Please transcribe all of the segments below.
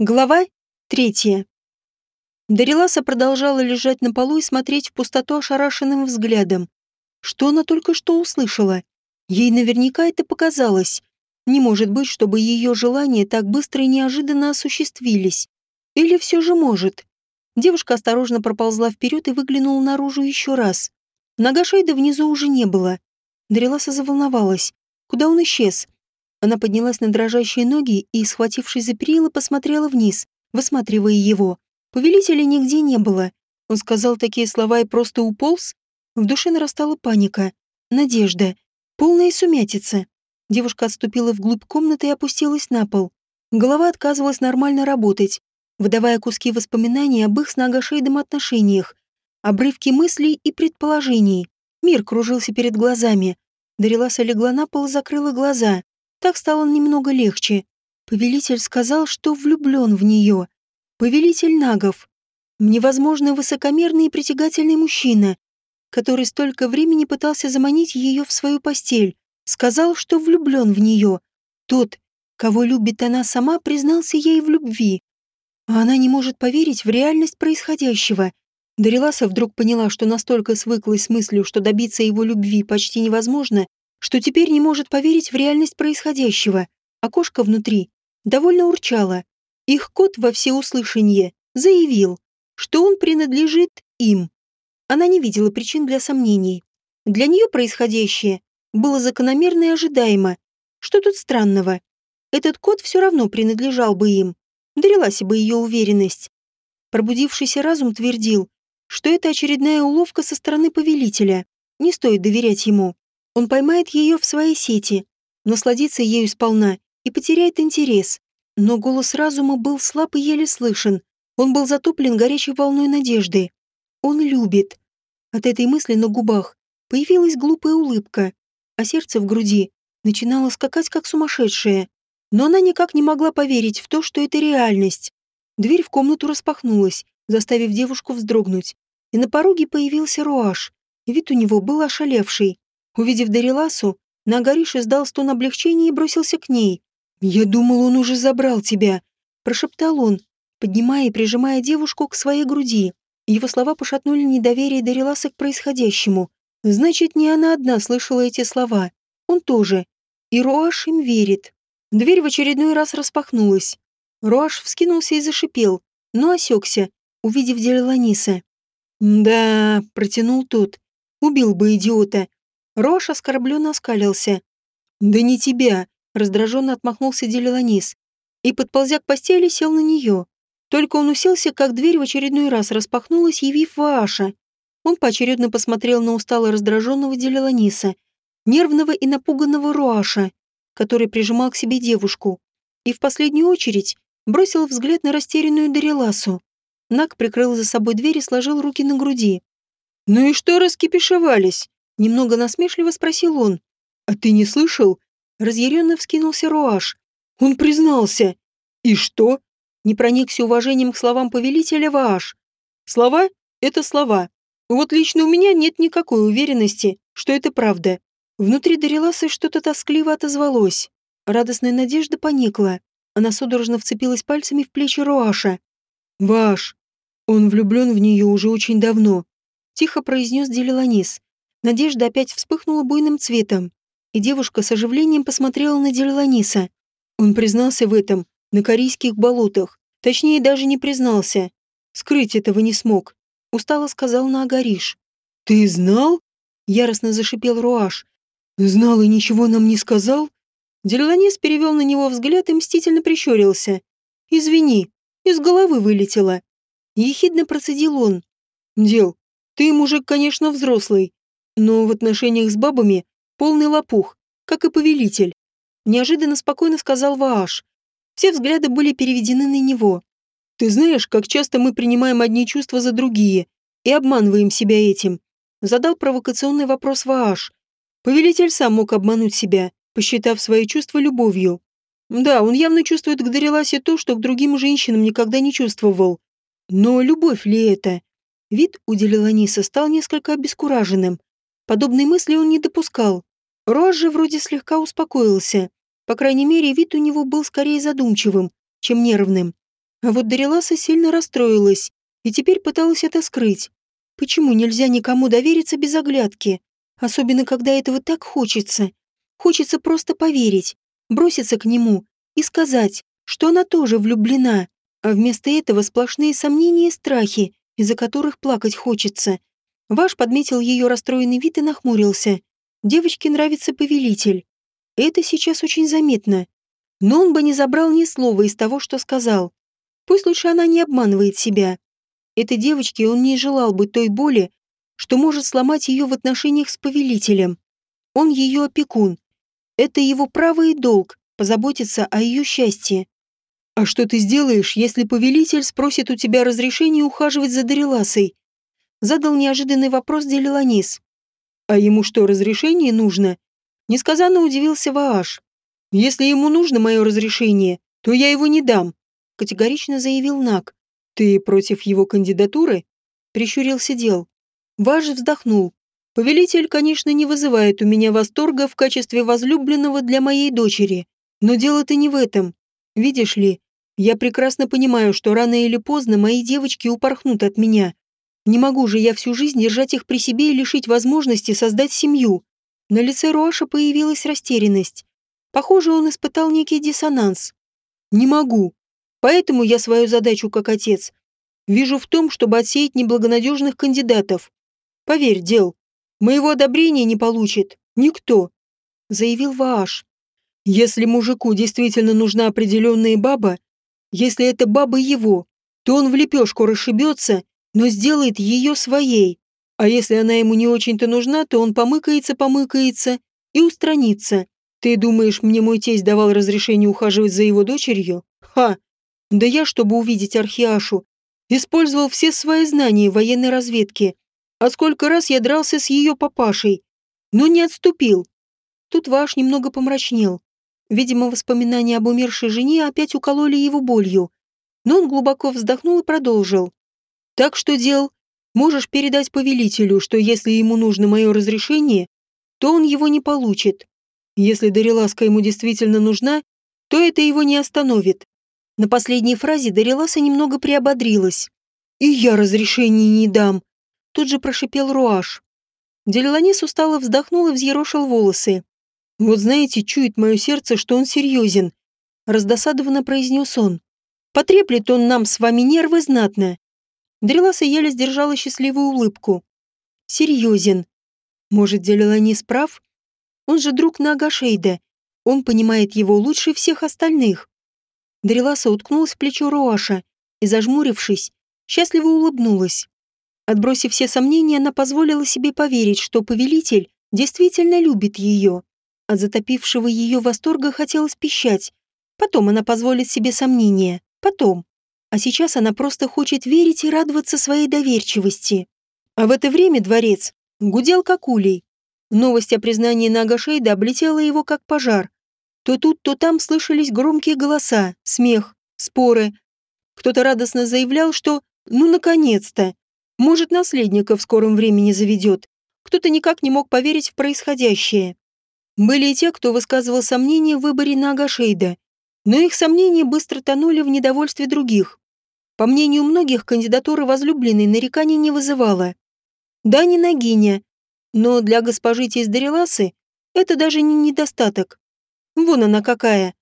Глава третья. Дариласа продолжала лежать на полу и смотреть в пустоту ошарашенным взглядом. Что она только что услышала? Ей наверняка это показалось. Не может быть, чтобы ее желания так быстро и неожиданно осуществились. Или все же может. Девушка осторожно проползла вперед и выглянула наружу еще раз. Нога Шейда внизу уже не было. Дариласа заволновалась. Куда он исчез? Она поднялась на дрожащие ноги и, схватившись за перила, посмотрела вниз, высматривая его. Повелителя нигде не было. Он сказал такие слова и просто уполз. В душе нарастала паника, надежда, полная сумятица. Девушка отступила вглубь комнаты и опустилась на пол. Голова отказывалась нормально работать, выдавая куски воспоминаний об их с Нагашейдом отношениях, обрывки мыслей и предположений. Мир кружился перед глазами. Дариласа легла на пол и закрыла глаза. Так стало немного легче. Повелитель сказал, что влюблен в нее. Повелитель нагов. Невозможно высокомерный и притягательный мужчина, который столько времени пытался заманить ее в свою постель. Сказал, что влюблен в нее. Тот, кого любит она сама, признался ей в любви. А она не может поверить в реальность происходящего. Дариласа вдруг поняла, что настолько свыклась с мыслью, что добиться его любви почти невозможно, что теперь не может поверить в реальность происходящего. Окошко внутри довольно урчало. Их кот во всеуслышание заявил, что он принадлежит им. Она не видела причин для сомнений. Для нее происходящее было закономерно и ожидаемо. Что тут странного? Этот кот все равно принадлежал бы им. Дарилась бы ее уверенность. Пробудившийся разум твердил, что это очередная уловка со стороны повелителя. Не стоит доверять ему. Он поймает ее в своей сети, насладится ею сполна и потеряет интерес. Но голос разума был слаб и еле слышен. Он был затоплен горячей волной надежды. Он любит. От этой мысли на губах появилась глупая улыбка, а сердце в груди начинало скакать как сумасшедшее. Но она никак не могла поверить в то, что это реальность. Дверь в комнату распахнулась, заставив девушку вздрогнуть. И на пороге появился Руаш. Вид у него был ошалевший. Увидев Дариласу, Нагариш издал стон облегчения и бросился к ней. «Я думал, он уже забрал тебя», — прошептал он, поднимая и прижимая девушку к своей груди. Его слова пошатнули недоверие Дариласа к происходящему. Значит, не она одна слышала эти слова. Он тоже. И Роаш им верит. Дверь в очередной раз распахнулась. Роаш вскинулся и зашипел, но осекся, увидев Делиланиса. «Да», — протянул тот, — «убил бы идиота. Рош оскорбленно оскалился. «Да не тебя!» — раздраженно отмахнулся Делиланис. И, подползя к постели, сел на нее. Только он уселся, как дверь в очередной раз распахнулась, явив Вааша. Он поочередно посмотрел на устало раздраженного Делиланиса, нервного и напуганного Руаша, который прижимал к себе девушку, и в последнюю очередь бросил взгляд на растерянную Дариласу. Нак прикрыл за собой дверь и сложил руки на груди. «Ну и что раскипишевались?» Немного насмешливо спросил он. «А ты не слышал?» Разъяренно вскинулся Руаш. «Он признался». «И что?» Не проникся уважением к словам повелителя Вааш. «Слова — это слова. Вот лично у меня нет никакой уверенности, что это правда». Внутри Дариласы что-то тоскливо отозвалось. Радостная надежда поникла. Она судорожно вцепилась пальцами в плечи Руаша. «Ваш, он влюблен в нее уже очень давно», — тихо произнес Делиланис. Надежда опять вспыхнула буйным цветом, и девушка с оживлением посмотрела на Дерланиса. Он признался в этом на корейских болотах, точнее даже не признался. Скрыть этого не смог. Устало сказал на Агариш. «Ты знал?» Яростно зашипел Руаш. «Знал и ничего нам не сказал?» Дерланис перевел на него взгляд и мстительно прищурился. «Извини, из головы вылетело». Ехидно процедил он. «Дел, ты мужик, конечно, взрослый, но в отношениях с бабами полный лопух, как и повелитель. Неожиданно спокойно сказал Вааш. Все взгляды были переведены на него. Ты знаешь, как часто мы принимаем одни чувства за другие и обманываем себя этим. Задал провокационный вопрос Вааш. Повелитель сам мог обмануть себя, посчитав свои чувства любовью. Да, он явно чувствует к Дариласе то, что к другим женщинам никогда не чувствовал. Но любовь ли это? Вид у Делиланиса стал несколько обескураженным. Подобной мысли он не допускал. Рош же вроде слегка успокоился. По крайней мере, вид у него был скорее задумчивым, чем нервным. А вот Дариласа сильно расстроилась и теперь пыталась это скрыть. Почему нельзя никому довериться без оглядки? Особенно, когда этого так хочется. Хочется просто поверить, броситься к нему и сказать, что она тоже влюблена, а вместо этого сплошные сомнения и страхи, из-за которых плакать хочется. Ваш подметил ее расстроенный вид и нахмурился. Девочке нравится повелитель. Это сейчас очень заметно. Но он бы не забрал ни слова из того, что сказал. Пусть лучше она не обманывает себя. Этой девочке он не желал бы той боли, что может сломать ее в отношениях с повелителем. Он ее опекун. Это его право и долг – позаботиться о ее счастье. «А что ты сделаешь, если повелитель спросит у тебя разрешение ухаживать за Дариласой?» Задал неожиданный вопрос Делиланис. «А ему что, разрешение нужно?» Несказанно удивился Вааш. «Если ему нужно мое разрешение, то я его не дам», категорично заявил Нак. «Ты против его кандидатуры?» Прищурился Дел. Ваш вздохнул. Повелитель, конечно, не вызывает у меня восторга в качестве возлюбленного для моей дочери. Но дело-то не в этом. Видишь ли, я прекрасно понимаю, что рано или поздно мои девочки упорхнут от меня. Не могу же я всю жизнь держать их при себе и лишить возможности создать семью. На лице Руаша появилась растерянность. Похоже, он испытал некий диссонанс. Не могу. Поэтому я свою задачу как отец вижу в том, чтобы отсеять неблагонадежных кандидатов. Поверь, дел, моего одобрения не получит никто, заявил Вааш. Если мужику действительно нужна определенная баба, если это баба его, то он в лепешку расшибется, но сделает ее своей. А если она ему не очень-то нужна, то он помыкается-помыкается и устранится. Ты думаешь, мне мой тесть давал разрешение ухаживать за его дочерью? Ха! Да я, чтобы увидеть Архиашу, использовал все свои знания военной разведки, а сколько раз я дрался с ее папашей, но не отступил. Тут Ваш немного помрачнел. Видимо, воспоминания об умершей жене опять укололи его болью. Но он глубоко вздохнул и продолжил. «Так что, дел, можешь передать повелителю, что если ему нужно мое разрешение, то он его не получит. Если Дариласка ему действительно нужна, то это его не остановит». На последней фразе Дариласа немного приободрилась. «И я разрешения не дам», Тут же прошипел Руаш. Делиланис устало вздохнул и взъерошил волосы. «Вот знаете, чует мое сердце, что он серьезен», — раздосадованно произнес он. «Потреплет он нам с вами нервы знатно». Дреласа еле сдержала счастливую улыбку. «Серьезен. Может, Делиланис прав? Он же друг Нагашейда. Он понимает его лучше всех остальных». Дреласа уткнулась в плечо Руаша и, зажмурившись, счастливо улыбнулась. Отбросив все сомнения, она позволила себе поверить, что повелитель действительно любит ее. От затопившего ее восторга хотелось пищать. Потом она позволит себе сомнения. Потом. А сейчас она просто хочет верить и радоваться своей доверчивости. А в это время дворец гудел как улей. Новость о признании Нагашейда облетела его как пожар. То тут, то там слышались громкие голоса, смех, споры. Кто-то радостно заявлял, что «ну, наконец-то!» Может, наследника в скором времени заведет. Кто-то никак не мог поверить в происходящее. Были и те, кто высказывал сомнения в выборе Нагашейда, но их сомнения быстро тонули в недовольстве других. По мнению многих, кандидатура возлюбленной нареканий не вызывала. Да, не Нагиня, но для госпожи Тиздареласы это даже не недостаток. Вон она какая.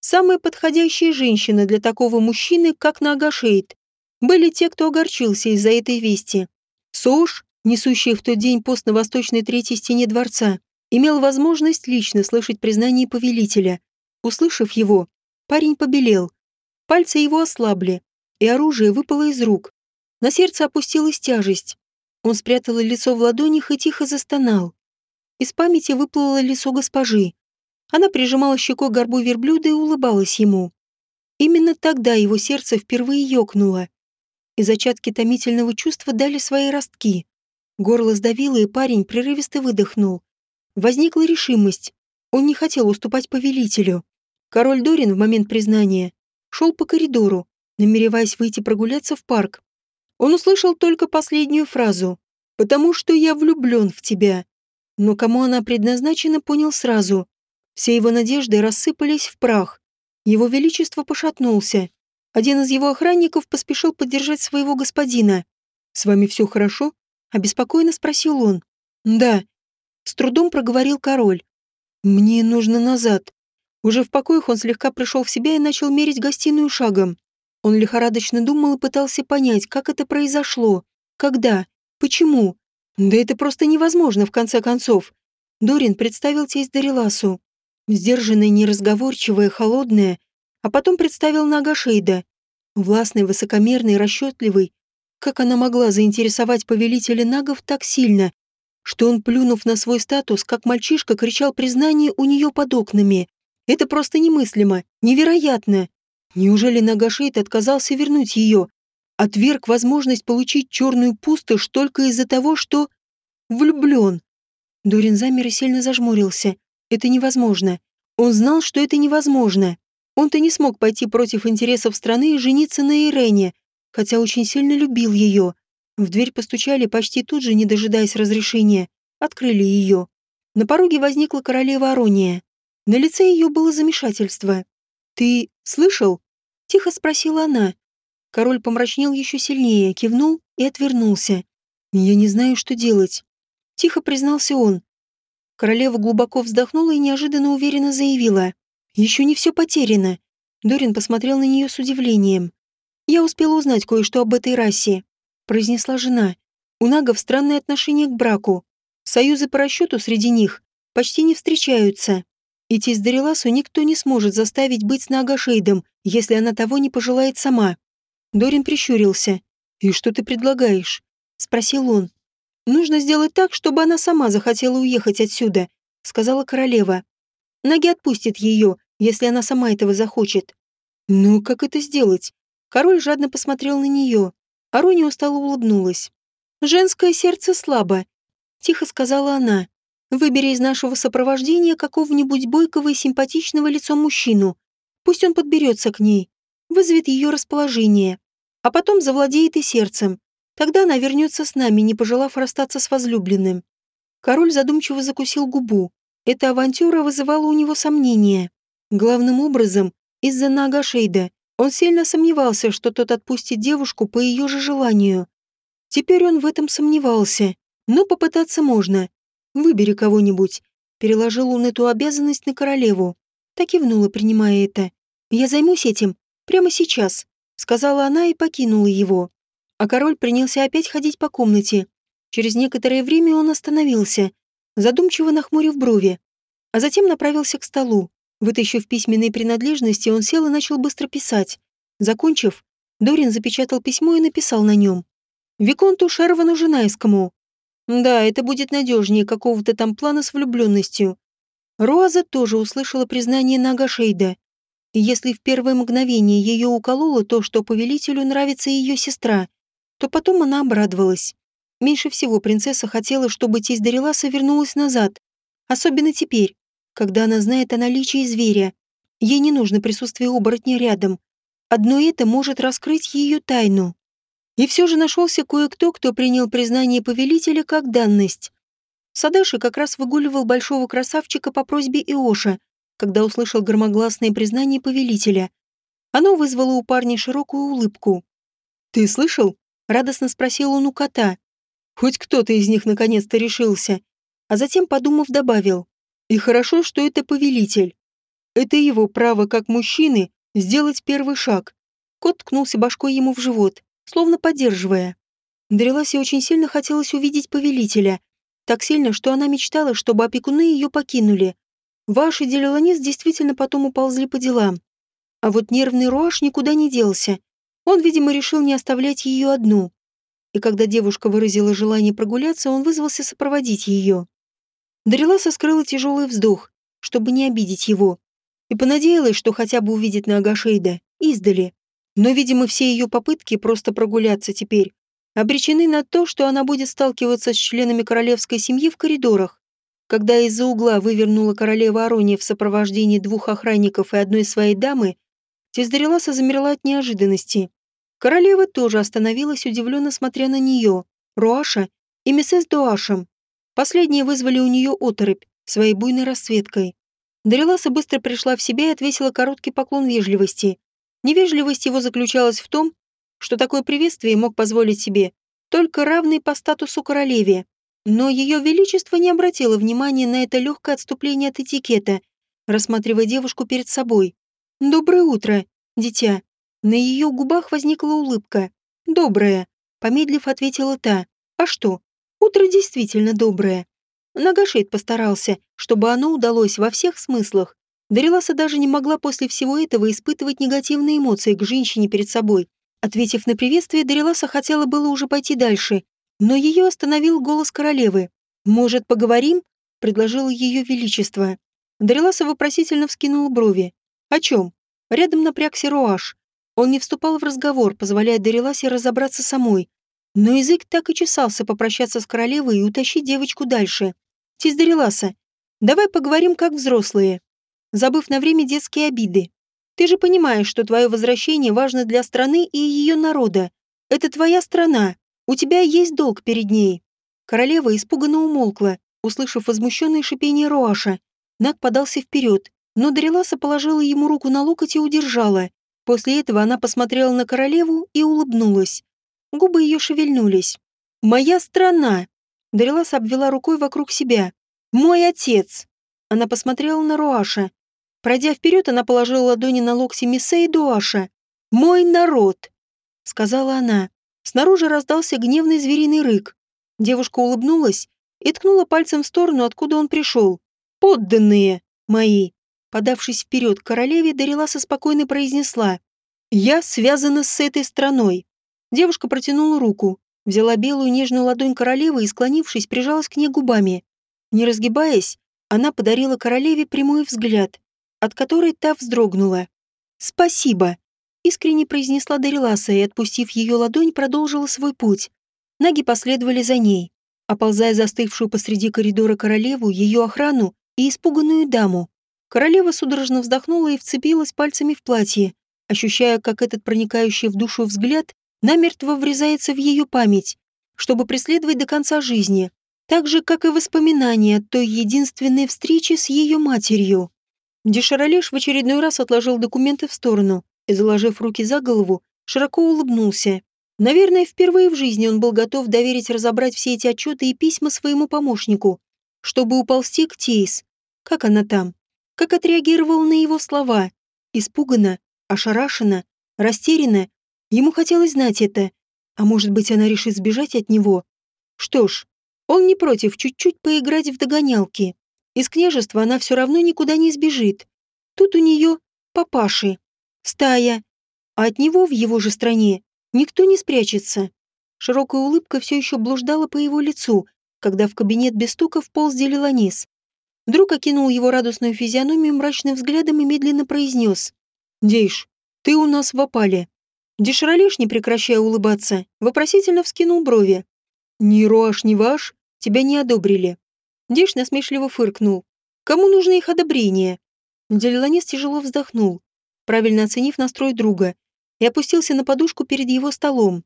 Самая подходящая женщина для такого мужчины, как Нагашейд. Были те, кто огорчился из-за этой вести. Соуш, несущий в тот день пост на восточной третьей стене дворца, имел возможность лично слышать признание повелителя. Услышав его, парень побелел. Пальцы его ослабли, и оружие выпало из рук. На сердце опустилась тяжесть. Он спрятал лицо в ладонях и тихо застонал. Из памяти выплыло лицо госпожи. Она прижимала щекой горбу верблюда и улыбалась ему. Именно тогда его сердце впервые ёкнуло и зачатки томительного чувства дали свои ростки. Горло сдавило, и парень прерывисто выдохнул. Возникла решимость. Он не хотел уступать повелителю. Король Дорин в момент признания шел по коридору, намереваясь выйти прогуляться в парк. Он услышал только последнюю фразу «Потому что я влюблен в тебя». Но кому она предназначена, понял сразу. Все его надежды рассыпались в прах. Его Величество пошатнулся. Один из его охранников поспешил поддержать своего господина. «С вами все хорошо?» — обеспокоенно спросил он. «Да», — с трудом проговорил король. «Мне нужно назад». Уже в покоях он слегка пришел в себя и начал мерить гостиную шагом. Он лихорадочно думал и пытался понять, как это произошло, когда, почему. Да это просто невозможно, в конце концов. Дорин представил тесть Дариласу. Сдержанная, неразговорчивая, холодная, а потом представил Нага Шейда. Властный, высокомерный, расчетливый. Как она могла заинтересовать повелителя нагов так сильно, что он, плюнув на свой статус, как мальчишка, кричал признание у нее под окнами. Это просто немыслимо, невероятно. Неужели Нагашейд отказался вернуть ее? Отверг возможность получить черную пустошь только из-за того, что... влюблен. Дорин замер и сильно зажмурился. Это невозможно. Он знал, что это невозможно. Он-то не смог пойти против интересов страны и жениться на Ирене, хотя очень сильно любил ее. В дверь постучали почти тут же, не дожидаясь разрешения. Открыли ее. На пороге возникла королева Арония. На лице ее было замешательство. «Ты слышал?» — тихо спросила она. Король помрачнел еще сильнее, кивнул и отвернулся. «Я не знаю, что делать», — тихо признался он. Королева глубоко вздохнула и неожиданно уверенно заявила. Еще не все потеряно. Дорин посмотрел на нее с удивлением. Я успела узнать кое-что об этой расе, произнесла жена. У нагов странное отношение к браку. Союзы по расчету среди них почти не встречаются. Идти с Дариласу никто не сможет заставить быть с Нагашейдом, если она того не пожелает сама. Дорин прищурился. «И что ты предлагаешь?» — спросил он. «Нужно сделать так, чтобы она сама захотела уехать отсюда», — сказала королева. «Наги отпустит ее, если она сама этого захочет. Ну, как это сделать? Король жадно посмотрел на нее. Арони устало улыбнулась. «Женское сердце слабо», — тихо сказала она. «Выбери из нашего сопровождения какого-нибудь бойкого и симпатичного лицом мужчину. Пусть он подберется к ней, вызовет ее расположение, а потом завладеет и сердцем. Тогда она вернется с нами, не пожелав расстаться с возлюбленным». Король задумчиво закусил губу. Эта авантюра вызывала у него сомнения. Главным образом, из-за Нагашейда. Он сильно сомневался, что тот отпустит девушку по ее же желанию. Теперь он в этом сомневался. Но попытаться можно. Выбери кого-нибудь. Переложил он эту обязанность на королеву. Так кивнула, принимая это. «Я займусь этим. Прямо сейчас», — сказала она и покинула его. А король принялся опять ходить по комнате. Через некоторое время он остановился, задумчиво нахмурив брови, а затем направился к столу. Вытащив письменные принадлежности, он сел и начал быстро писать. Закончив, Дорин запечатал письмо и написал на нем. «Виконту Шервану Женайскому». Да, это будет надежнее какого-то там плана с влюбленностью. Роза тоже услышала признание Нагашейда. И если в первое мгновение ее укололо то, что повелителю нравится ее сестра, то потом она обрадовалась. Меньше всего принцесса хотела, чтобы тесть Дариласа вернулась назад. Особенно теперь, когда она знает о наличии зверя. Ей не нужно присутствие оборотня рядом. Одно это может раскрыть ее тайну. И все же нашелся кое-кто, кто принял признание повелителя как данность. Садаши как раз выгуливал большого красавчика по просьбе Иоша, когда услышал громогласное признание повелителя. Оно вызвало у парня широкую улыбку. «Ты слышал?» — радостно спросил он у кота. Хоть кто-то из них наконец-то решился. А затем, подумав, добавил. И хорошо, что это повелитель. Это его право как мужчины сделать первый шаг. Кот ткнулся башкой ему в живот, словно поддерживая. Дариласе очень сильно хотелось увидеть повелителя. Так сильно, что она мечтала, чтобы опекуны ее покинули. Ваш и Делеланис действительно потом уползли по делам. А вот нервный Руаш никуда не делся. Он, видимо, решил не оставлять ее одну. И когда девушка выразила желание прогуляться, он вызвался сопроводить ее. Дариласа скрыла тяжелый вздох, чтобы не обидеть его, и понадеялась, что хотя бы увидит на Агашейда издали. Но, видимо, все ее попытки просто прогуляться теперь обречены на то, что она будет сталкиваться с членами королевской семьи в коридорах. Когда из-за угла вывернула королева Арония в сопровождении двух охранников и одной своей дамы, Тездареласа замерла от неожиданности. Королева тоже остановилась, удивленно смотря на нее, Руаша и миссис Дуашем. Последние вызвали у нее оторопь своей буйной расцветкой. Дариласа быстро пришла в себя и отвесила короткий поклон вежливости. Невежливость его заключалась в том, что такое приветствие мог позволить себе только равный по статусу королеве. Но ее величество не обратило внимания на это легкое отступление от этикета, рассматривая девушку перед собой. «Доброе утро, дитя». На ее губах возникла улыбка. «Доброе», — помедлив ответила та. «А что? Утро действительно доброе». Нагашейд постарался, чтобы оно удалось во всех смыслах. Дариласа даже не могла после всего этого испытывать негативные эмоции к женщине перед собой. Ответив на приветствие, Дариласа хотела было уже пойти дальше, но ее остановил голос королевы. «Может, поговорим?» — предложило ее величество. Дариласа вопросительно вскинула брови. «О чем?» Рядом напрягся Руаш. Он не вступал в разговор, позволяя Дариласе разобраться самой. Но язык так и чесался попрощаться с королевой и утащить девочку дальше. «Тис Дариласа, давай поговорим как взрослые» забыв на время детские обиды. Ты же понимаешь, что твое возвращение важно для страны и ее народа. Это твоя страна. У тебя есть долг перед ней». Королева испуганно умолкла, услышав возмущенное шипение Руаша. Наг подался вперед, но Дариласа положила ему руку на локоть и удержала. После этого она посмотрела на королеву и улыбнулась. Губы ее шевельнулись. «Моя страна!» Дариласа обвела рукой вокруг себя. «Мой отец!» Она посмотрела на Руаша, Пройдя вперед, она положила ладони на локти Миссе и Дуаша. «Мой народ!» — сказала она. Снаружи раздался гневный звериный рык. Девушка улыбнулась и ткнула пальцем в сторону, откуда он пришел. «Подданные мои!» Подавшись вперед к королеве, Дариласа спокойно произнесла. «Я связана с этой страной». Девушка протянула руку, взяла белую нежную ладонь королевы и, склонившись, прижалась к ней губами. Не разгибаясь, она подарила королеве прямой взгляд, от которой та вздрогнула. «Спасибо!» — искренне произнесла Дариласа и, отпустив ее ладонь, продолжила свой путь. Наги последовали за ней, оползая застывшую посреди коридора королеву, ее охрану и испуганную даму. Королева судорожно вздохнула и вцепилась пальцами в платье, ощущая, как этот проникающий в душу взгляд намертво врезается в ее память, чтобы преследовать до конца жизни, так же, как и воспоминания от той единственной встречи с ее матерью. Деширалеш в очередной раз отложил документы в сторону и, заложив руки за голову, широко улыбнулся. Наверное, впервые в жизни он был готов доверить разобрать все эти отчеты и письма своему помощнику, чтобы уползти к Тейс. Как она там? Как отреагировала на его слова? Испуганно, ошарашенно, растерянно. Ему хотелось знать это. А может быть, она решит сбежать от него? Что ж, он не против чуть-чуть поиграть в догонялки. Из княжества она все равно никуда не сбежит. Тут у нее папаши, стая, а от него в его же стране никто не спрячется. Широкая улыбка все еще блуждала по его лицу, когда в кабинет без стука вполз Делиланис. Вдруг окинул его радостную физиономию мрачным взглядом и медленно произнес. «Дейш, ты у нас в опале». Дешралеш, не прекращая улыбаться, вопросительно вскинул брови. «Ни роаш, ни ваш тебя не одобрили. Деш насмешливо фыркнул. Кому нужно их одобрение? Делиланес тяжело вздохнул, правильно оценив настрой друга, и опустился на подушку перед его столом.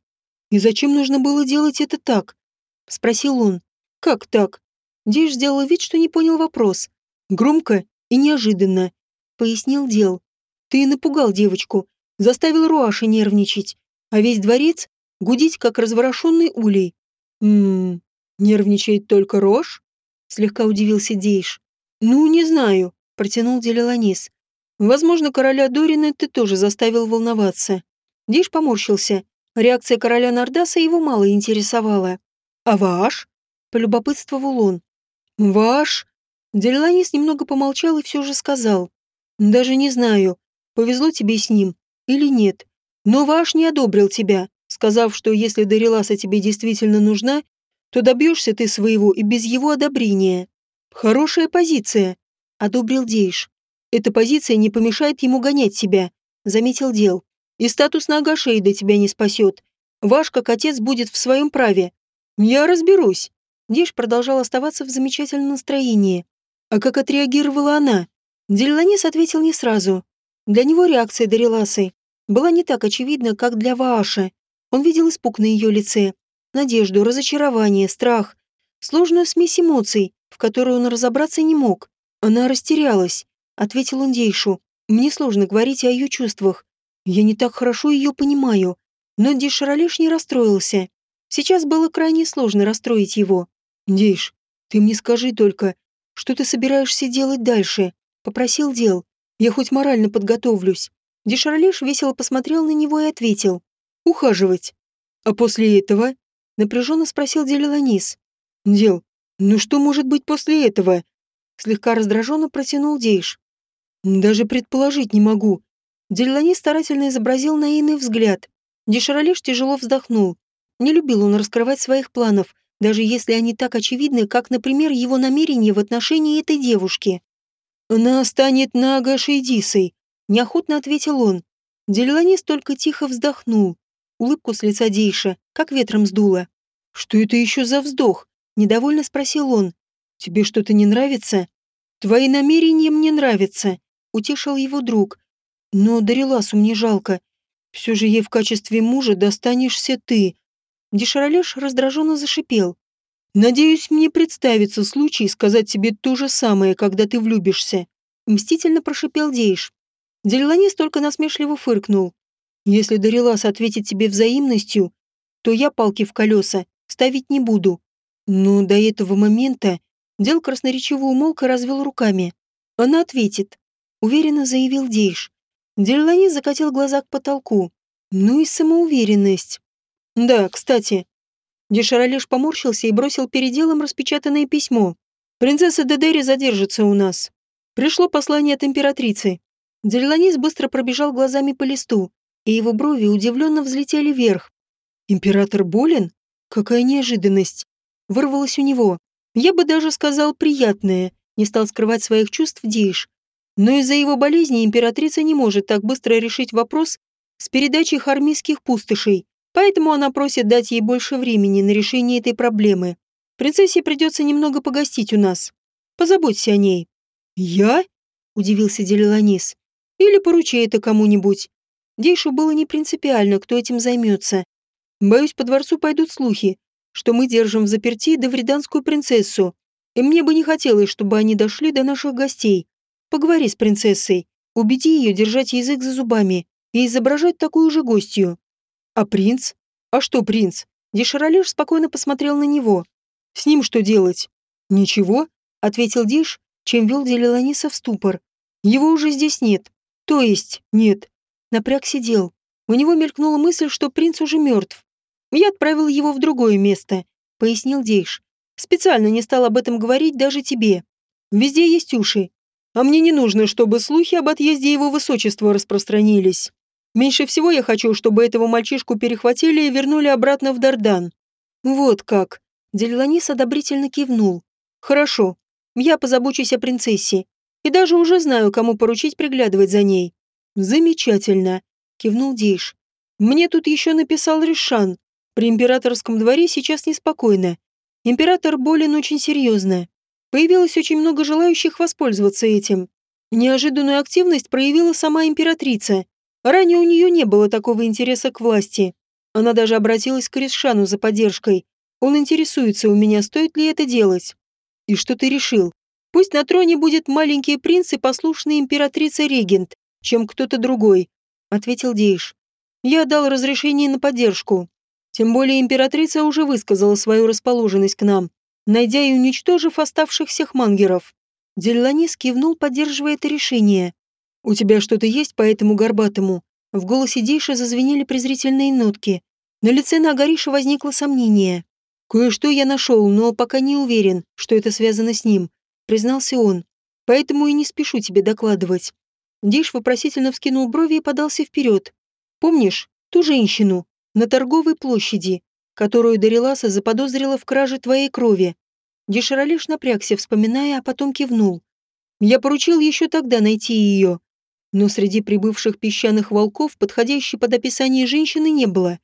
«И зачем нужно было делать это так?» — спросил он. «Как так?» Деш сделал вид, что не понял вопрос. «Громко и неожиданно», — пояснил Дел. «Ты напугал девочку, заставил Руаши нервничать, а весь дворец гудить, как разворошенный улей». «Ммм, нервничает только Рош?» Слегка удивился Дейш. «Ну, не знаю», — протянул Делеланис. «Возможно, короля Дорина ты тоже заставил волноваться». Дейш поморщился. Реакция короля Нардаса его мало интересовала. «А ваш?» — полюбопытствовал он. «Ваш?» Делеланис немного помолчал и все же сказал. «Даже не знаю, повезло тебе с ним или нет. Но ваш не одобрил тебя, сказав, что если Дариласа тебе действительно нужна, то добьешься ты своего и без его одобрения. Хорошая позиция, одобрил Дейш. Эта позиция не помешает ему гонять себя, заметил Дел. И статус на Агашейда тебя не спасет. Ваш, как отец, будет в своем праве. Я разберусь. Дейш продолжал оставаться в замечательном настроении. А как отреагировала она? Дельланис ответил не сразу. Для него реакция Дариласы была не так очевидна, как для Вааша. Он видел испуг на ее лице, надежду, разочарование, страх, сложную смесь эмоций, в которой он разобраться не мог. Она растерялась, ответил он Дейшу. Мне сложно говорить о ее чувствах. Я не так хорошо ее понимаю, но Дишаралеш не расстроился. Сейчас было крайне сложно расстроить его. «Дейш, ты мне скажи только, что ты собираешься делать дальше?» Попросил дел. Я хоть морально подготовлюсь. Дешарлеш весело посмотрел на него и ответил. «Ухаживать». «А после этого?» Напряженно спросил Делиланис. «Дел, ну что может быть после этого?» Слегка раздраженно протянул Дейш. «Даже предположить не могу». Делиланис старательно изобразил наивный взгляд. Дешарлеш тяжело вздохнул. Не любил он раскрывать своих планов, даже если они так очевидны, как, например, его намерение в отношении этой девушки. «Она станет Нага Шейдисой», — неохотно ответил он. Делиланис только тихо вздохнул. Улыбку с лица Дейша, как ветром сдуло. «Что это еще за вздох?» — недовольно спросил он. «Тебе что-то не нравится?» «Твои намерения мне нравятся», — утешил его друг. «Но Дариласу мне жалко. Все же ей в качестве мужа достанешься ты. Деширалеш раздраженно зашипел. «Надеюсь, мне представится случай сказать тебе то же самое, когда ты влюбишься». Мстительно прошипел Дейш. Делиланис только насмешливо фыркнул. «Если Дарилас ответит тебе взаимностью, то я палки в колеса ставить не буду. Но до этого момента Дел красноречиво умолк и развел руками. Она ответит. Уверенно заявил Дейш. Делиланис закатил глаза к потолку. Ну и самоуверенность. Да, кстати. Дешаралеш поморщился и бросил перед делом распечатанное письмо. Принцесса Дедери задержится у нас. Пришло послание от императрицы. Делиланис быстро пробежал глазами по листу, и его брови удивленно взлетели вверх. Император болен? Какая неожиданность. Вырвалось у него. Я бы даже сказал приятное, не стал скрывать своих чувств Дейш. Но из-за его болезни императрица не может так быстро решить вопрос с передачей хармийских пустошей. Поэтому она просит дать ей больше времени на решение этой проблемы. Принцессе придется немного погостить у нас. Позаботься о ней». «Я?» – удивился Делиланис. «Или поручи это кому-нибудь. Дейшу было не принципиально, кто этим займется. Боюсь, по дворцу пойдут слухи, что мы держим в заперти давриданскую принцессу, и мне бы не хотелось, чтобы они дошли до наших гостей. Поговори с принцессой, убеди ее держать язык за зубами и изображать такую же гостью. А принц? А что принц? Дишаралеш спокойно посмотрел на него. С ним что делать? Ничего, ответил Диш, чем вел Делиланиса в ступор. Его уже здесь нет. То есть, нет. Напряг сидел. У него мелькнула мысль, что принц уже мертв. Я отправил его в другое место, пояснил Дейш. Специально не стал об этом говорить даже тебе. Везде есть уши. А мне не нужно, чтобы слухи об отъезде его высочества распространились. Меньше всего я хочу, чтобы этого мальчишку перехватили и вернули обратно в Дардан. Вот как. Дельланис одобрительно кивнул. Хорошо. Я позабочусь о принцессе. И даже уже знаю, кому поручить приглядывать за ней. Замечательно. Кивнул Дейш. Мне тут еще написал Ришан. При императорском дворе сейчас неспокойно. Император болен очень серьезно. Появилось очень много желающих воспользоваться этим. Неожиданную активность проявила сама императрица. Ранее у нее не было такого интереса к власти. Она даже обратилась к Рисшану за поддержкой. Он интересуется у меня, стоит ли это делать. И что ты решил? Пусть на троне будет маленький принц и послушный императрица-регент, чем кто-то другой, ответил Дейш. Я дал разрешение на поддержку. Тем более императрица уже высказала свою расположенность к нам, найдя и уничтожив оставшихся хмангеров. Дельланис кивнул, поддерживая это решение. «У тебя что-то есть по этому горбатому?» В голосе Дейша зазвенели презрительные нотки. На лице Нагариша возникло сомнение. «Кое-что я нашел, но пока не уверен, что это связано с ним», признался он. «Поэтому и не спешу тебе докладывать». Дейш вопросительно вскинул брови и подался вперед. «Помнишь ту женщину на торговой площади, которую Дариласа заподозрила в краже твоей крови?» Деширалеш напрягся, вспоминая, а потом кивнул. «Я поручил еще тогда найти ее, но среди прибывших песчаных волков подходящей под описание женщины не было.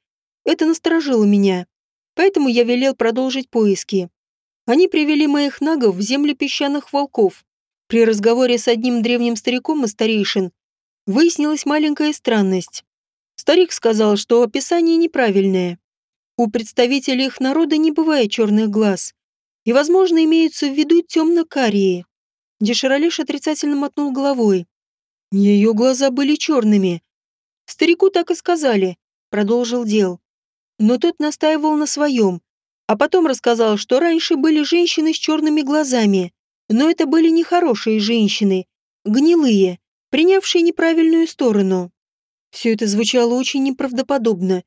Это насторожило меня. Поэтому я велел продолжить поиски. Они привели моих нагов в земли песчаных волков. При разговоре с одним древним стариком из старейшин выяснилась маленькая странность. Старик сказал, что описание неправильное. У представителей их народа не бывает черных глаз. И, возможно, имеются в виду темно-карие. Деширалеш отрицательно мотнул головой. Ее глаза были черными. Старику так и сказали, продолжил дел. Но тот настаивал на своем, а потом рассказал, что раньше были женщины с черными глазами, но это были нехорошие женщины, гнилые, принявшие неправильную сторону. Все это звучало очень неправдоподобно,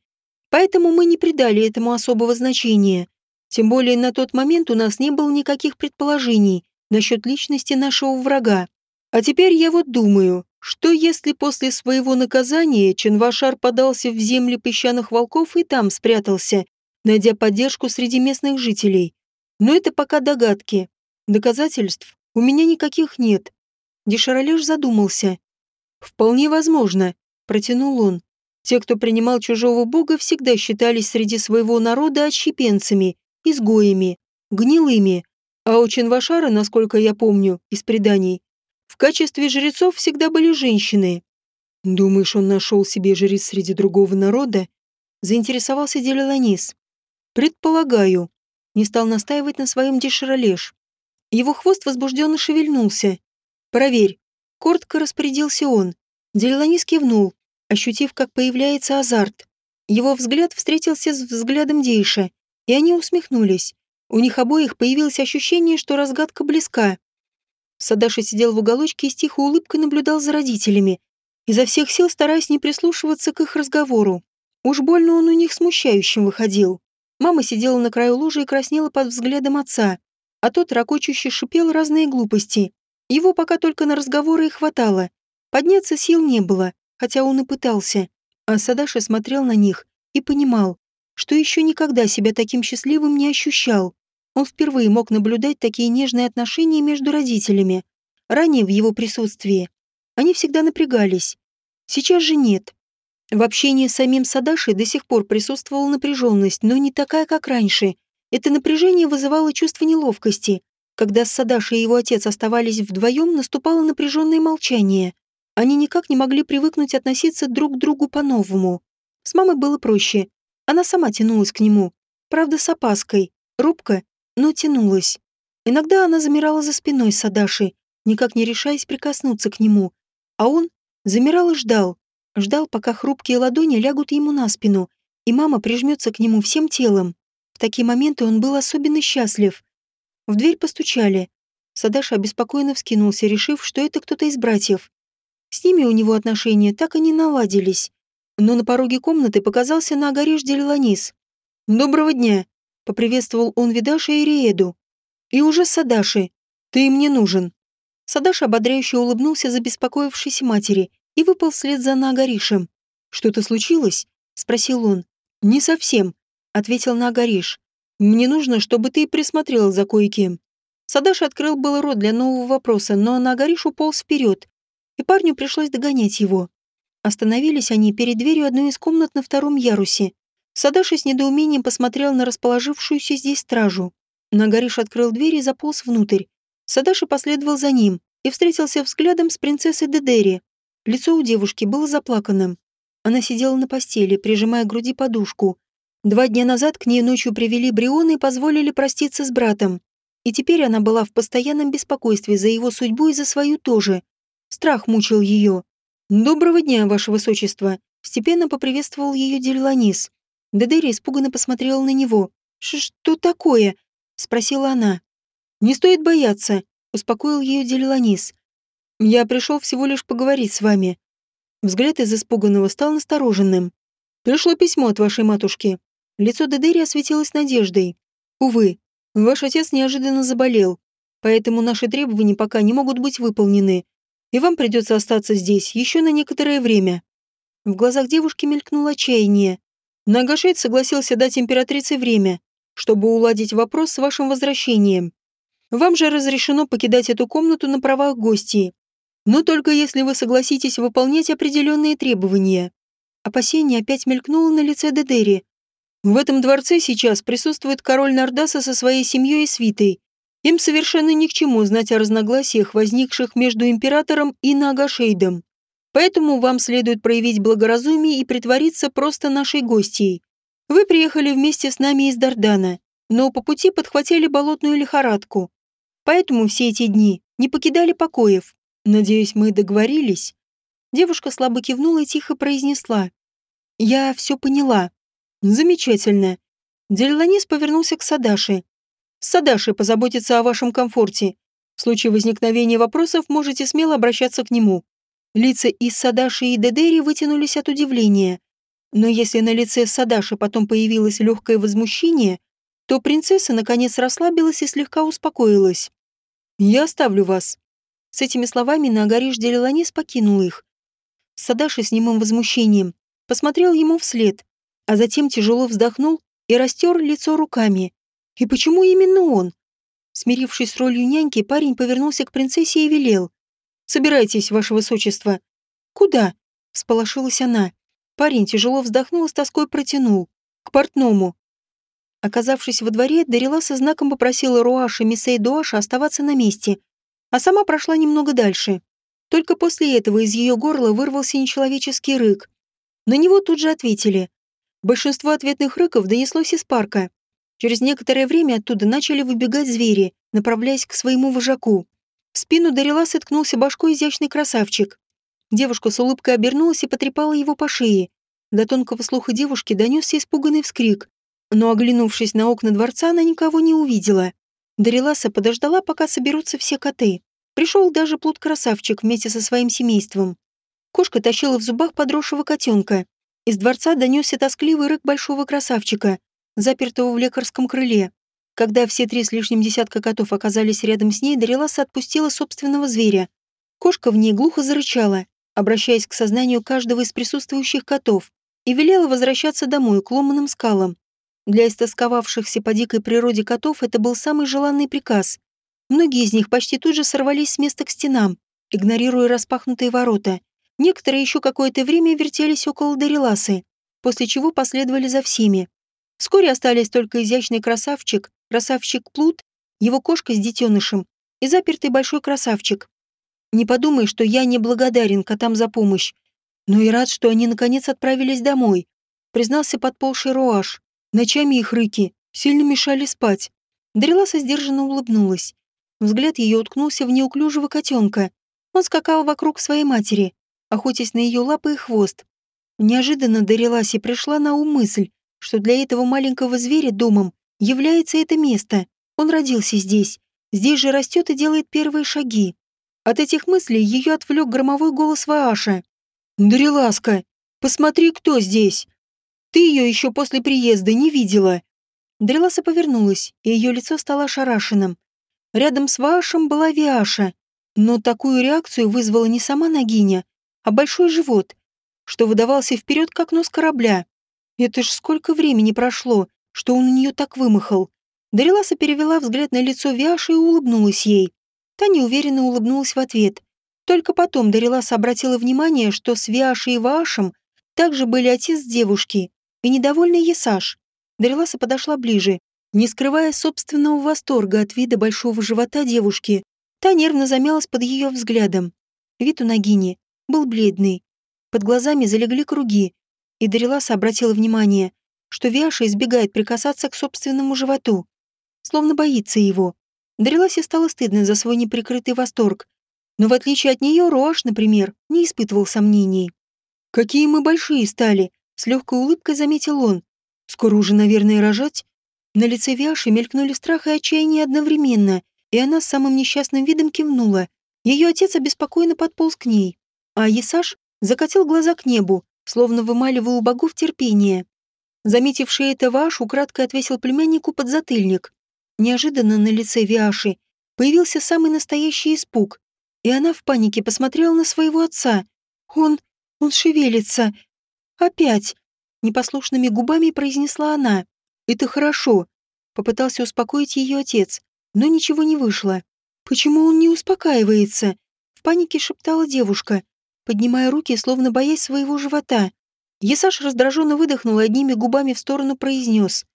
поэтому мы не придали этому особого значения. Тем более на тот момент у нас не было никаких предположений насчет личности нашего врага. А теперь я вот думаю, что если после своего наказания Ченвашар подался в земли песчаных волков и там спрятался, найдя поддержку среди местных жителей? Но это пока догадки. Доказательств у меня никаких нет. Дешаролеш задумался. «Вполне возможно», — протянул он. «Те, кто принимал чужого бога, всегда считались среди своего народа отщепенцами, изгоями, гнилыми, а у Ченвашара, насколько я помню, из преданий, в качестве жрецов всегда были женщины. Думаешь, он нашел себе жрец среди другого народа? Заинтересовался Делиланис. Предполагаю. Не стал настаивать на своем деширолеш. Его хвост возбужденно шевельнулся. Проверь. Коротко распорядился он. Делиланис кивнул, ощутив, как появляется азарт. Его взгляд встретился с взглядом Дейша, и они усмехнулись. У них обоих появилось ощущение, что разгадка близка. Садаша сидел в уголочке и с тихой улыбкой наблюдал за родителями, изо всех сил стараясь не прислушиваться к их разговору. Уж больно он у них смущающим выходил. Мама сидела на краю ложи и краснела под взглядом отца, а тот ракочуще шипел разные глупости. Его пока только на разговоры и хватало. Подняться сил не было, хотя он и пытался. А Садаша смотрел на них и понимал, что еще никогда себя таким счастливым не ощущал. Он впервые мог наблюдать такие нежные отношения между родителями. Ранее в его присутствии они всегда напрягались. Сейчас же нет. В общении с самим Садашей до сих пор присутствовала напряженность, но не такая, как раньше. Это напряжение вызывало чувство неловкости. Когда с Садашей и его отец оставались вдвоем, наступало напряженное молчание. Они никак не могли привыкнуть относиться друг к другу по-новому. С мамой было проще. Она сама тянулась к нему. Правда, с опаской. Робко но тянулась. Иногда она замирала за спиной Садаши, никак не решаясь прикоснуться к нему, а он замирал и ждал, ждал, пока хрупкие ладони лягут ему на спину, и мама прижмется к нему всем телом. В такие моменты он был особенно счастлив. В дверь постучали. Садаша обеспокоенно вскинулся, решив, что это кто-то из братьев. С ними у него отношения так и не наладились. Но на пороге комнаты показался Нагареш Делиланис. «Доброго дня!» Поприветствовал он Видаша и Риеду. «И уже Садаши. Ты им не нужен». Садаша ободряюще улыбнулся за беспокоившейся матери и выпал вслед за Нагаришем. «Что-то случилось?» — спросил он. «Не совсем», — ответил Нагариш. «Мне нужно, чтобы ты присмотрел за кое-кем». Садаш открыл был рот для нового вопроса, но Нагариш уполз вперед, и парню пришлось догонять его. Остановились они перед дверью одной из комнат на втором ярусе. Садаши с недоумением посмотрел на расположившуюся здесь стражу. Нагариш открыл дверь и заполз внутрь. Садаши последовал за ним и встретился взглядом с принцессой Дедери. Лицо у девушки было заплаканным. Она сидела на постели, прижимая к груди подушку. Два дня назад к ней ночью привели Бриона и позволили проститься с братом. И теперь она была в постоянном беспокойстве за его судьбу и за свою тоже. Страх мучил ее. «Доброго дня, ваше высочество!» Степенно поприветствовал ее Дельланис. Дедери испуганно посмотрела на него. «Что такое?» — спросила она. «Не стоит бояться», — успокоил ее Делиланис. «Я пришел всего лишь поговорить с вами». Взгляд из испуганного стал настороженным. «Пришло письмо от вашей матушки». Лицо Дедери осветилось надеждой. «Увы, ваш отец неожиданно заболел, поэтому наши требования пока не могут быть выполнены, и вам придется остаться здесь еще на некоторое время». В глазах девушки мелькнуло отчаяние. Нагашейд согласился дать императрице время, чтобы уладить вопрос с вашим возвращением. Вам же разрешено покидать эту комнату на правах гостей, но только если вы согласитесь выполнять определенные требования. Опасение опять мелькнуло на лице Дедери. В этом дворце сейчас присутствует король Нардаса со своей семьей и свитой. Им совершенно ни к чему знать о разногласиях, возникших между императором и Нагашейдом. Поэтому вам следует проявить благоразумие и притвориться просто нашей гостьей. Вы приехали вместе с нами из Дардана, но по пути подхватили болотную лихорадку. Поэтому все эти дни не покидали покоев. Надеюсь, мы договорились. Девушка слабо кивнула и тихо произнесла. «Я все поняла. Замечательно». Делиланис повернулся к Садаши. «Садаши позаботится о вашем комфорте. В случае возникновения вопросов можете смело обращаться к нему». Лица из Садаши и Дедери вытянулись от удивления. Но если на лице Садаши потом появилось легкое возмущение, то принцесса наконец расслабилась и слегка успокоилась. «Я оставлю вас». С этими словами Нагариш Делиланис покинул их. Садаши с немым возмущением посмотрел ему вслед, а затем тяжело вздохнул и растер лицо руками. И почему именно он? Смирившись с ролью няньки, парень повернулся к принцессе и велел. «Собирайтесь, ваше высочество». «Куда?» — всполошилась она. Парень тяжело вздохнул и с тоской протянул. «К портному». Оказавшись во дворе, Дарила со знаком попросила Руаша Мисей Дуаша оставаться на месте, а сама прошла немного дальше. Только после этого из ее горла вырвался нечеловеческий рык. На него тут же ответили. Большинство ответных рыков донеслось из парка. Через некоторое время оттуда начали выбегать звери, направляясь к своему вожаку. В спину Дарила соткнулся башкой изящный красавчик. Девушка с улыбкой обернулась и потрепала его по шее. До тонкого слуха девушки донесся испуганный вскрик. Но, оглянувшись на окна дворца, она никого не увидела. Дариласа подождала, пока соберутся все коты. Пришел даже плут-красавчик вместе со своим семейством. Кошка тащила в зубах подросшего котенка. Из дворца донесся тоскливый рык большого красавчика, запертого в лекарском крыле. Когда все три с лишним десятка котов оказались рядом с ней, Дариласа отпустила собственного зверя. Кошка в ней глухо зарычала, обращаясь к сознанию каждого из присутствующих котов, и велела возвращаться домой к ломаным скалам. Для истосковавшихся по дикой природе котов это был самый желанный приказ. Многие из них почти тут же сорвались с места к стенам, игнорируя распахнутые ворота. Некоторые еще какое-то время вертелись около Дариласы, после чего последовали за всеми. Вскоре остались только изящный красавчик, красавчик Плут, его кошка с детенышем и запертый большой красавчик. Не подумай, что я не благодарен котам за помощь, но и рад, что они наконец отправились домой, признался подползший Руаш. Ночами их рыки сильно мешали спать. Дариласа сдержанно улыбнулась. Взгляд ее уткнулся в неуклюжего котенка. Он скакал вокруг своей матери, охотясь на ее лапы и хвост. Неожиданно Дариласе пришла на ум мысль, что для этого маленького зверя домом является это место. Он родился здесь, здесь же растет и делает первые шаги. От этих мыслей ее отвлек громовой голос Вааша. «Дариласка, посмотри, кто здесь! Ты ее еще после приезда не видела!» Дреласа повернулась, и ее лицо стало ошарашенным. Рядом с Вашем была Виаша, но такую реакцию вызвала не сама Нагиня, а большой живот, что выдавался вперед как нос корабля. Это ж сколько времени прошло, что он у нее так вымахал. Дариласа перевела взгляд на лицо Виаши и улыбнулась ей. Та неуверенно улыбнулась в ответ. Только потом Дариласа обратила внимание, что с Виашей и Ваашем также были отец девушки и недовольный Есаш. Дариласа подошла ближе, не скрывая собственного восторга от вида большого живота девушки. Та нервно замялась под ее взглядом. Вид у Нагини был бледный. Под глазами залегли круги, и Дариласа обратила внимание, что Виаша избегает прикасаться к собственному животу, словно боится его. Дариласе стало стыдно за свой неприкрытый восторг, но в отличие от нее Роаш, например, не испытывал сомнений. «Какие мы большие стали!» — с легкой улыбкой заметил он. «Скоро уже, наверное, рожать?» На лице Виаши мелькнули страх и отчаяние одновременно, и она с самым несчастным видом кивнула. Ее отец обеспокоенно подполз к ней, а Есаш закатил глаза к небу, словно вымаливая у богов терпение. Заметивший это Ваш украдкой отвесил племяннику подзатыльник. Неожиданно на лице Виаши появился самый настоящий испуг, и она в панике посмотрела на своего отца. «Он... он шевелится. Опять!» Непослушными губами произнесла она. «Это хорошо», — попытался успокоить ее отец, но ничего не вышло. «Почему он не успокаивается?» В панике шептала девушка, поднимая руки, словно боясь своего живота. Есаш раздраженно выдохнул одними губами в сторону произнес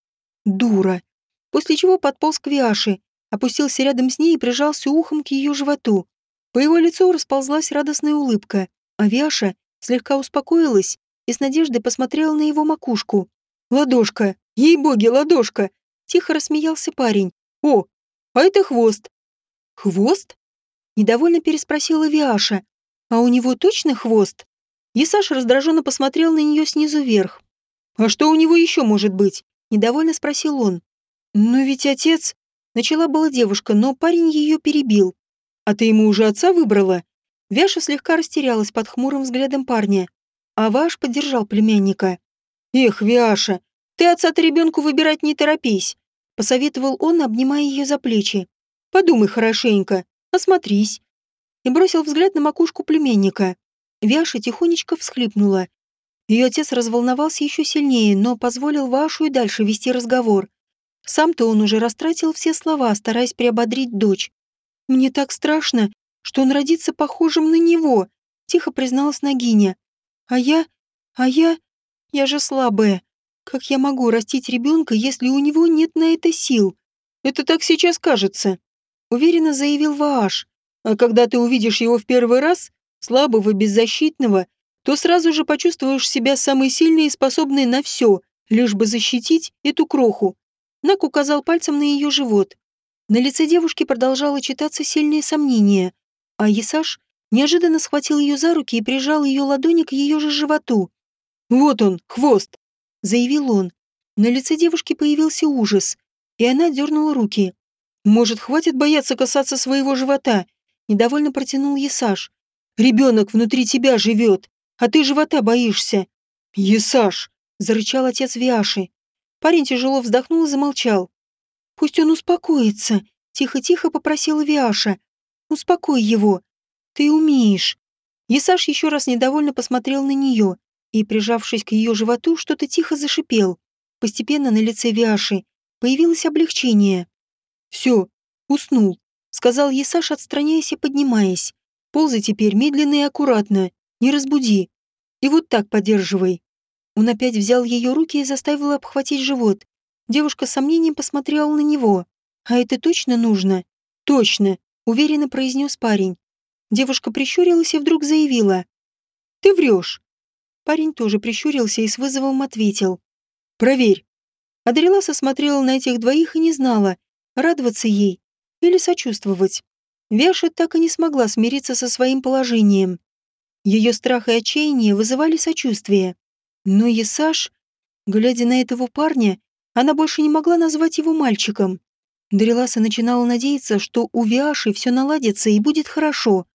«Дура!», после чего подполз к Виаше, опустился рядом с ней и прижался ухом к ее животу. По его лицу расползлась радостная улыбка, а Виаша слегка успокоилась и с надеждой посмотрела на его макушку. «Ладошка! Ей-боги, ладошка!» Тихо рассмеялся парень. «О, а это хвост!» «Хвост?» Недовольно переспросила Виаша, А у него точно хвост? И Саша раздраженно посмотрел на нее снизу вверх. «А что у него еще может быть?» – недовольно спросил он. «Но ведь отец...» – начала была девушка, но парень ее перебил. «А ты ему уже отца выбрала?» Вяша слегка растерялась под хмурым взглядом парня, а Ваш поддержал племянника. «Эх, Вяша, ты отца-то ребенку выбирать не торопись», – посоветовал он, обнимая ее за плечи. «Подумай хорошенько, осмотрись». И бросил взгляд на макушку племянника. Вяша тихонечко всхлипнула. Ее отец разволновался еще сильнее, но позволил Вашу и дальше вести разговор. Сам-то он уже растратил все слова, стараясь приободрить дочь. «Мне так страшно, что он родится похожим на него», — тихо призналась Нагиня. «А я... а я... я же слабая. Как я могу растить ребенка, если у него нет на это сил?» «Это так сейчас кажется», — уверенно заявил Вааш. «А когда ты увидишь его в первый раз, слабого, беззащитного, то сразу же почувствуешь себя самой сильной и способной на все, лишь бы защитить эту кроху. Нак указал пальцем на ее живот. На лице девушки продолжало читаться сильное сомнение, а Есаш неожиданно схватил ее за руки и прижал ее ладони к ее же животу. «Вот он, хвост!» — заявил он. На лице девушки появился ужас, и она дернула руки. «Может, хватит бояться касаться своего живота?» — недовольно протянул Есаш. Ребенок внутри тебя живет, а ты живота боишься. Есаш, зарычал отец Виаши. Парень тяжело вздохнул и замолчал. Пусть он успокоится, тихо-тихо попросила Виаша. Успокой его. Ты умеешь. Есаш еще раз недовольно посмотрел на нее и, прижавшись к ее животу, что-то тихо зашипел. Постепенно на лице Виаши появилось облегчение. «Все, уснул», — сказал Есаш, отстраняясь и поднимаясь. Ползай теперь медленно и аккуратно, не разбуди. И вот так поддерживай. Он опять взял ее руки и заставил обхватить живот. Девушка с сомнением посмотрела на него. «А это точно нужно?» «Точно», — уверенно произнес парень. Девушка прищурилась и вдруг заявила. «Ты врешь». Парень тоже прищурился и с вызовом ответил. «Проверь». Адреласа смотрела на этих двоих и не знала, радоваться ей или сочувствовать. Вяша так и не смогла смириться со своим положением. Ее страх и отчаяние вызывали сочувствие. Но Есаш, глядя на этого парня, она больше не могла назвать его мальчиком. Дариласа начинала надеяться, что у Виаши все наладится и будет хорошо.